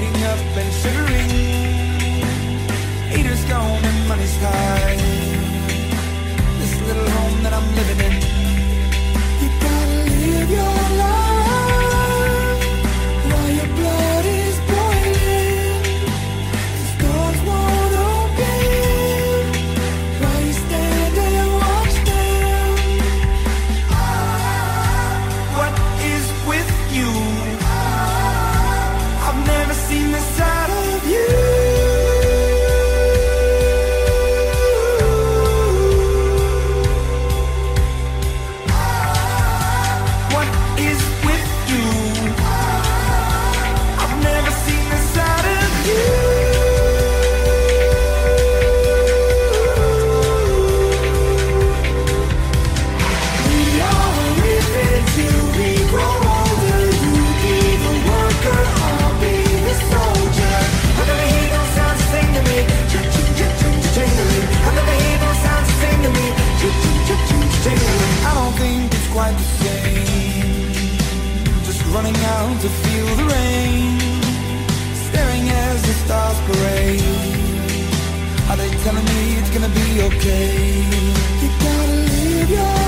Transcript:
waiting up and shivering. Haters gone and money's high. Feel the rain staring as the stars parade. Are they telling me it's gonna be okay? You gotta live your